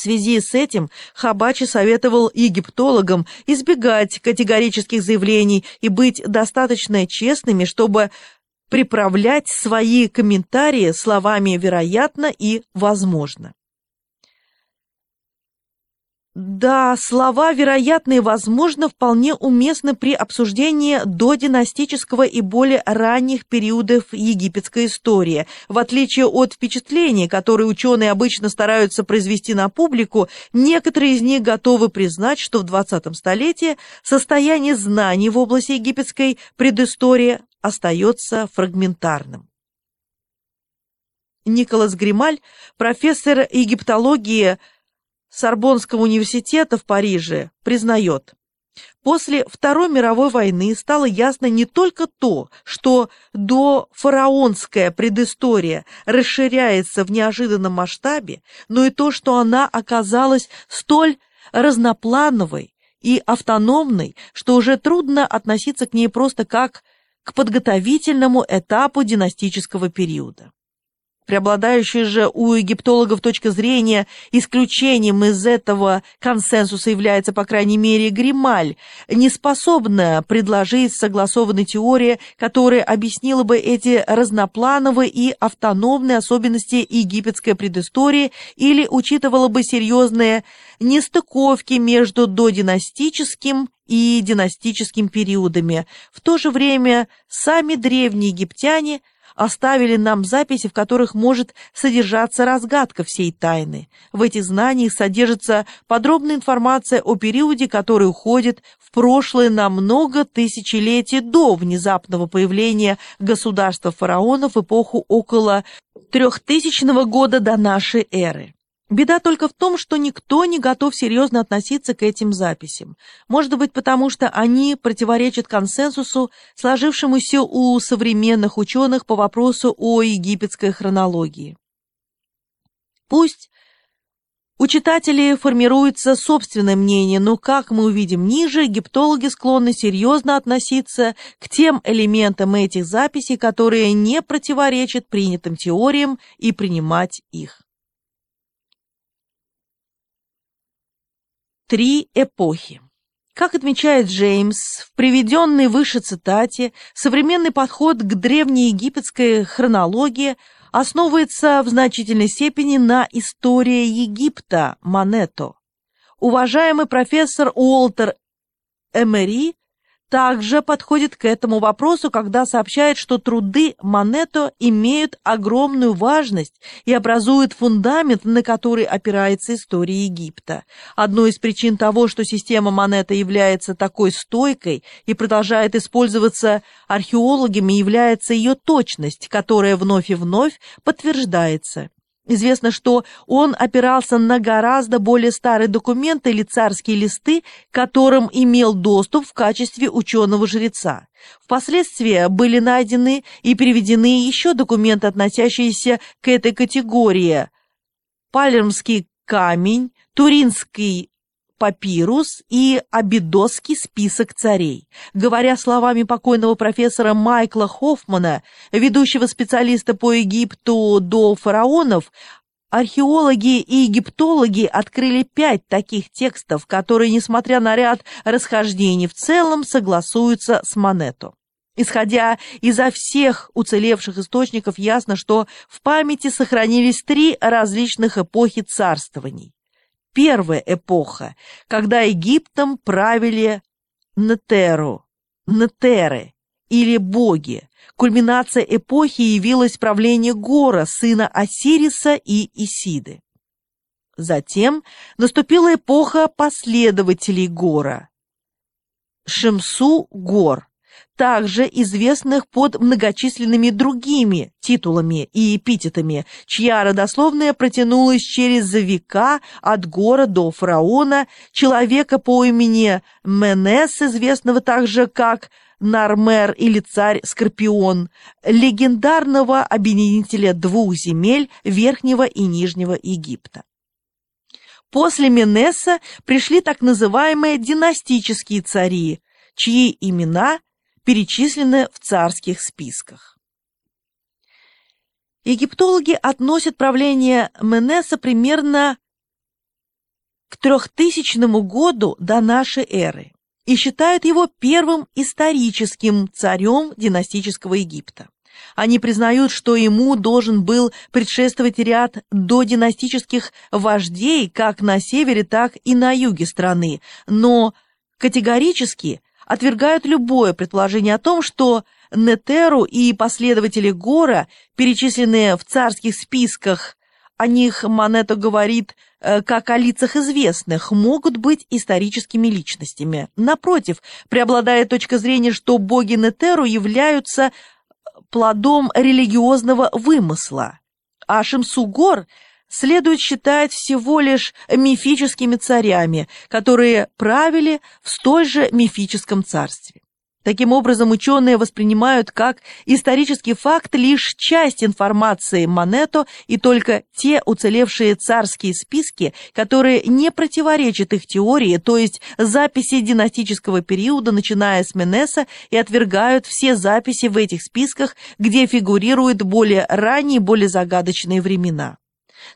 В связи с этим Хабачи советовал египтологам избегать категорических заявлений и быть достаточно честными, чтобы приправлять свои комментарии словами «вероятно» и «возможно». Да, слова «вероятно» и «возможно» вполне уместны при обсуждении додинастического и более ранних периодов египетской истории. В отличие от впечатлений, которые ученые обычно стараются произвести на публику, некоторые из них готовы признать, что в 20 столетии состояние знаний в области египетской предыстории остается фрагментарным. Николас Грималь, профессор египтологии Сорбонского университета в Париже, признает, После Второй мировой войны стало ясно не только то, что дофараонская предыстория расширяется в неожиданном масштабе, но и то, что она оказалась столь разноплановой и автономной, что уже трудно относиться к ней просто как к подготовительному этапу династического периода. Преобладающая же у египтологов точка зрения исключением из этого консенсуса является, по крайней мере, Грималь, неспособная предложить согласованной теории, которая объяснила бы эти разноплановые и автономные особенности египетской предыстории или учитывала бы серьезные нестыковки между додинастическим и династическим периодами. В то же время сами древние египтяне – оставили нам записи, в которых может содержаться разгадка всей тайны. В этих знаниях содержится подробная информация о периоде, который уходит в прошлое на много тысячелетий до внезапного появления государства фараонов в эпоху около трехтысячного года до нашей эры. Беда только в том, что никто не готов серьезно относиться к этим записям. Может быть, потому что они противоречат консенсусу, сложившемуся у современных ученых по вопросу о египетской хронологии. Пусть у читателей формируется собственное мнение, но, как мы увидим ниже, египтологи склонны серьезно относиться к тем элементам этих записей, которые не противоречат принятым теориям, и принимать их. Три эпохи. Как отмечает Джеймс, в приведенной выше цитате, современный подход к древнеегипетской хронологии основывается в значительной степени на истории Египта Мането. Уважаемый профессор Уолтер Эмери также подходит к этому вопросу, когда сообщает, что труды Мането имеют огромную важность и образуют фундамент, на который опирается история Египта. Одной из причин того, что система Мането является такой стойкой и продолжает использоваться археологами, является ее точность, которая вновь и вновь подтверждается. Известно, что он опирался на гораздо более старые документы или царские листы, к которым имел доступ в качестве ученого-жреца. Впоследствии были найдены и переведены еще документы, относящиеся к этой категории. Палермский камень, Туринский папирус и абидосский список царей. Говоря словами покойного профессора Майкла Хоффмана, ведущего специалиста по Египту до фараонов, Археологи и египтологи открыли пять таких текстов, которые, несмотря на ряд расхождений, в целом согласуются с Монето. Исходя изо всех уцелевших источников, ясно, что в памяти сохранились три различных эпохи царствований первая эпоха, когда Египтом правили Нетеру, Нетеры или боги. Кульминация эпохи явилась правление Гора, сына Осириса и Исиды. Затем наступила эпоха последователей Гора, Шемсу-Гор, также известных под многочисленными другими титулами и эпитетами, чья родословная протянулась через века от гора до фараона, человека по имени Менес, известного также как Нармер или царь-скорпион, легендарного объединителя двух земель Верхнего и Нижнего Египта. После Менеса пришли так называемые династические цари, чьи имена перечислены в царских списках. Египтологи относят правление Менеса примерно к 3000 году до нашей эры и считают его первым историческим царем династического Египта. Они признают, что ему должен был предшествовать ряд додинастических вождей как на севере, так и на юге страны, но категорически отвергают любое предположение о том, что Нетеру и последователи Гора, перечисленные в царских списках, о них Монето говорит э, как о лицах известных, могут быть историческими личностями. Напротив, преобладает точка зрения, что боги Нетеру являются плодом религиозного вымысла, а Шимсугор следует считать всего лишь мифическими царями, которые правили в столь же мифическом царстве. Таким образом, ученые воспринимают как исторический факт лишь часть информации Монето и только те уцелевшие царские списки, которые не противоречат их теории, то есть записи династического периода, начиная с Менеса, и отвергают все записи в этих списках, где фигурируют более ранние, более загадочные времена.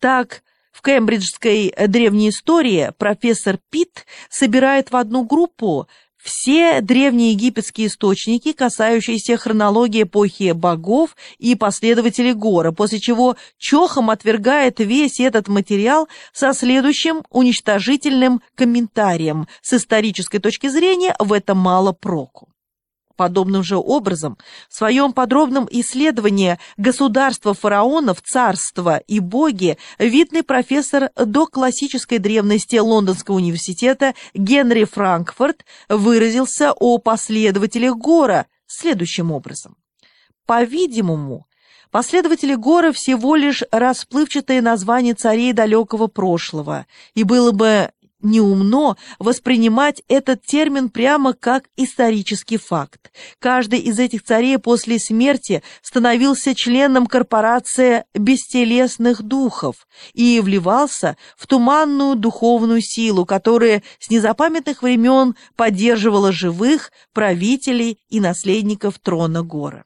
Так, в кембриджской древней истории профессор Питт собирает в одну группу все древние египетские источники, касающиеся хронологии эпохи богов и последователей Гора, после чего Чохом отвергает весь этот материал со следующим уничтожительным комментарием. С исторической точки зрения в этом мало проку. Подобным же образом, в своем подробном исследовании государства фараонов, царства и боги, видный профессор до классической древности Лондонского университета Генри Франкфурт выразился о последователях Гора следующим образом. По-видимому, Последователи Гора всего лишь расплывчатое название царей далекого прошлого, и было бы неумно воспринимать этот термин прямо как исторический факт. Каждый из этих царей после смерти становился членом корпорации бестелесных духов и вливался в туманную духовную силу, которая с незапамятных времен поддерживала живых правителей и наследников трона Гора.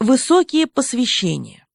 Высокие посвящения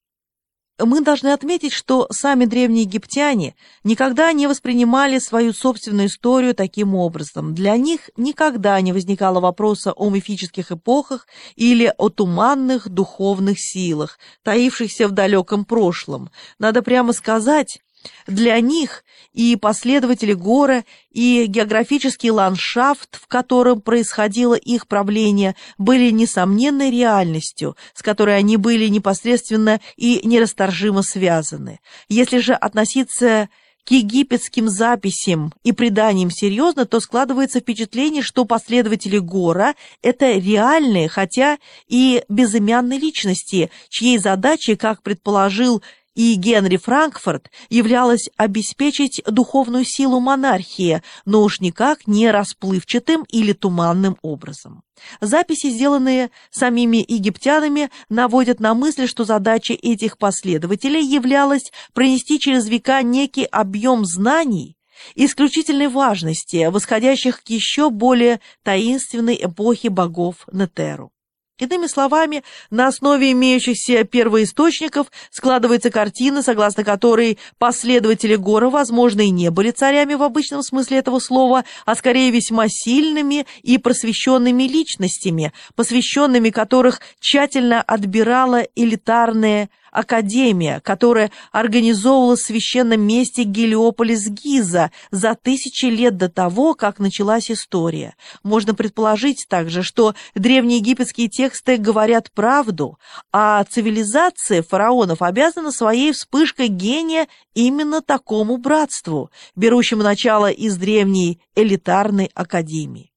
мы должны отметить, что сами древние египтяне никогда не воспринимали свою собственную историю таким образом. Для них никогда не возникало вопроса о мифических эпохах или о туманных духовных силах, таившихся в далеком прошлом. Надо прямо сказать, для них и последователи Гора, и географический ландшафт, в котором происходило их правление, были несомненной реальностью, с которой они были непосредственно и нерасторжимо связаны. Если же относиться к египетским записям и преданиям серьезно, то складывается впечатление, что последователи Гора – это реальные, хотя и безымянные личности, чьей задачей, как предположил и Генри Франкфурт являлось обеспечить духовную силу монархии, но уж никак не расплывчатым или туманным образом. Записи, сделанные самими египтянами, наводят на мысль, что задача этих последователей являлась пронести через века некий объем знаний, исключительной важности, восходящих к еще более таинственной эпохе богов Нетеру. Иными словами, на основе имеющихся первоисточников складывается картина, согласно которой последователи Гора, возможно, и не были царями в обычном смысле этого слова, а скорее весьма сильными и просвещенными личностями, посвященными которых тщательно отбирала элитарная академия, которая организовывала в священном месте Гелиополис Гиза за тысячи лет до того, как началась история. Можно предположить также, что древнеегипетские тексты говорят правду, а цивилизация фараонов обязана своей вспышкой гения именно такому братству, берущему начало из древней элитарной академии.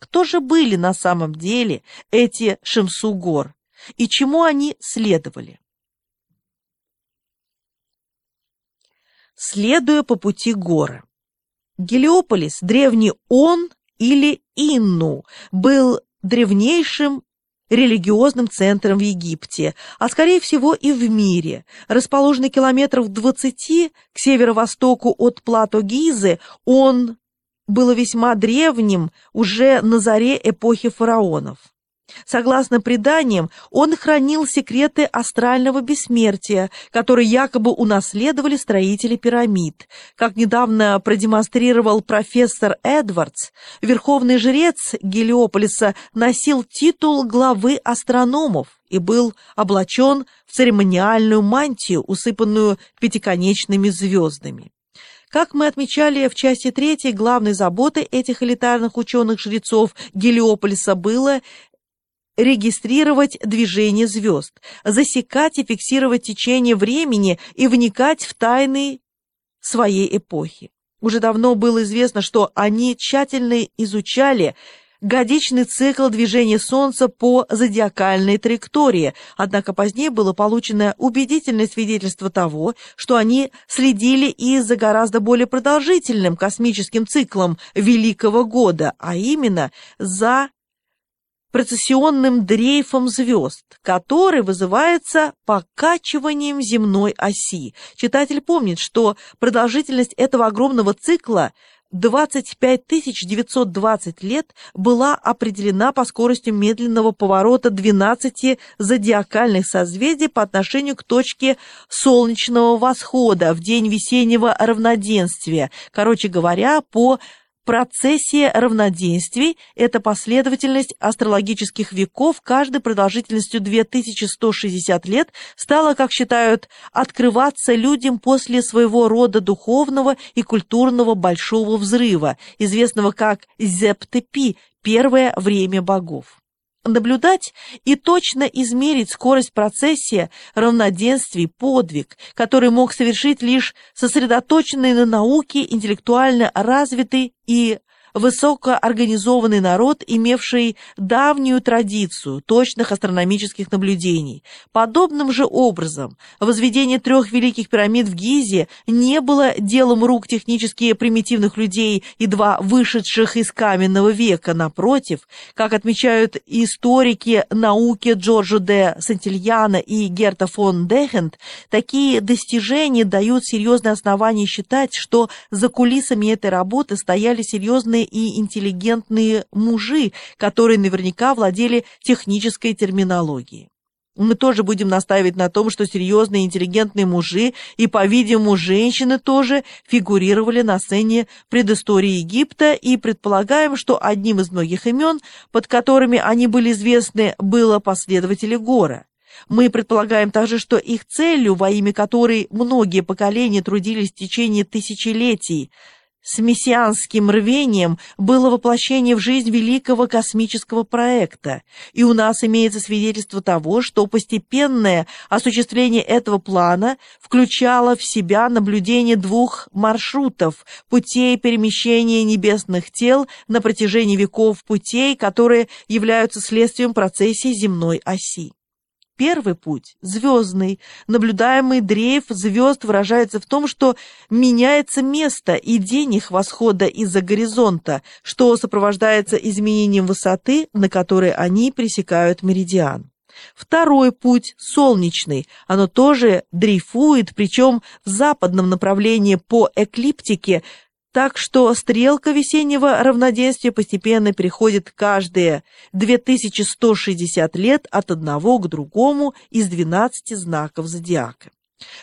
Кто же были на самом деле эти Шемсу-гор и чему они следовали? Следуя по пути горы. Гелиополис, древний Он или Инну, был древнейшим религиозным центром в Египте, а скорее всего и в мире. Расположенный километров 20 к северо-востоку от плато Гизы, он был весьма древним уже на заре эпохи фараонов. Согласно преданиям, он хранил секреты астрального бессмертия, которые якобы унаследовали строители пирамид. Как недавно продемонстрировал профессор Эдвардс, верховный жрец Гелиополиса носил титул главы астрономов и был облачен в церемониальную мантию, усыпанную пятиконечными звездами. Как мы отмечали в части третьей, главной заботой этих элитарных ученых-жрецов Гелиополиса было регистрировать движение звезд, засекать и фиксировать течение времени и вникать в тайны своей эпохи. Уже давно было известно, что они тщательно изучали годичный цикл движения Солнца по зодиакальной траектории, однако позднее было получено убедительное свидетельство того, что они следили и за гораздо более продолжительным космическим циклом Великого года, а именно за процессионным дрейфом звезд, который вызывается покачиванием земной оси. Читатель помнит, что продолжительность этого огромного цикла 25 920 лет была определена по скорости медленного поворота 12 зодиакальных созвездий по отношению к точке солнечного восхода в день весеннего равноденствия, короче говоря, по Процессия равноденствий – это последовательность астрологических веков, каждой продолжительностью 2160 лет, стала, как считают, открываться людям после своего рода духовного и культурного большого взрыва, известного как Зептепи – первое время богов наблюдать и точно измерить скорость процессия равноденствий, подвиг, который мог совершить лишь сосредоточенный на науке, интеллектуально развитый и высокоорганизованный народ, имевший давнюю традицию точных астрономических наблюдений. Подобным же образом возведение трех великих пирамид в Гизе не было делом рук технически примитивных людей, едва вышедших из каменного века. Напротив, как отмечают историки науки Джорджо де Сантильяна и Герта фон Дехент, такие достижения дают серьезные основания считать, что за кулисами этой работы стояли серьезные и интеллигентные мужи, которые наверняка владели технической терминологией. Мы тоже будем настаивать на том, что серьезные интеллигентные мужи и, по-видимому, женщины тоже фигурировали на сцене предыстории Египта и предполагаем, что одним из многих имен, под которыми они были известны, было последователи Гора. Мы предполагаем также, что их целью, во имя которой многие поколения трудились в течение тысячелетий, с мессианским рвением было воплощение в жизнь великого космического проекта, и у нас имеется свидетельство того, что постепенное осуществление этого плана включало в себя наблюдение двух маршрутов путей перемещения небесных тел на протяжении веков путей, которые являются следствием процессии земной оси. Первый путь, звездный, наблюдаемый дрейф звезд выражается в том, что меняется место и день их восхода из-за горизонта, что сопровождается изменением высоты, на которой они пересекают меридиан. Второй путь, солнечный, оно тоже дрейфует, причем в западном направлении по эклиптике, так что стрелка весеннего равноденствия постепенно переходит каждые 2160 лет от одного к другому из 12 знаков зодиака.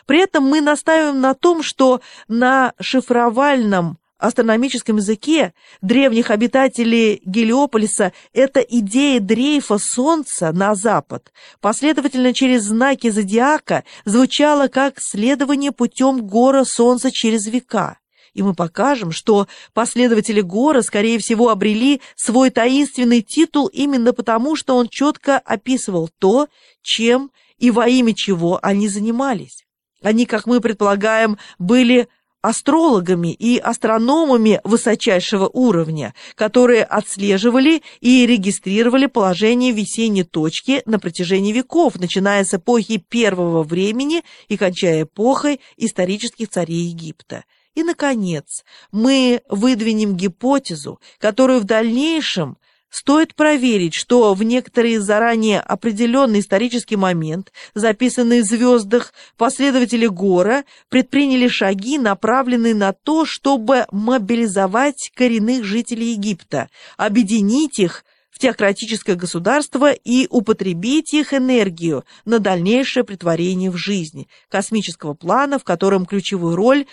При этом мы настаиваем на том, что на шифровальном астрономическом языке древних обитателей Гелиополиса эта идея дрейфа Солнца на запад, последовательно через знаки зодиака, звучала как следование путем гора Солнца через века и мы покажем, что последователи Гора, скорее всего, обрели свой таинственный титул именно потому, что он четко описывал то, чем и во имя чего они занимались. Они, как мы предполагаем, были астрологами и астрономами высочайшего уровня, которые отслеживали и регистрировали положение весенней точки на протяжении веков, начиная с эпохи первого времени и кончая эпохой исторических царей Египта. И, наконец, мы выдвинем гипотезу, которую в дальнейшем стоит проверить, что в некоторый заранее определенный исторический момент, записанный в звездах, последователи Гора предприняли шаги, направленные на то, чтобы мобилизовать коренных жителей Египта, объединить их в теократическое государство и употребить их энергию на дальнейшее притворение в жизнь космического плана, в котором ключевую роль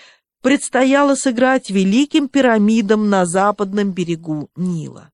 предстояло сыграть великим пирамидам на западном берегу Нила.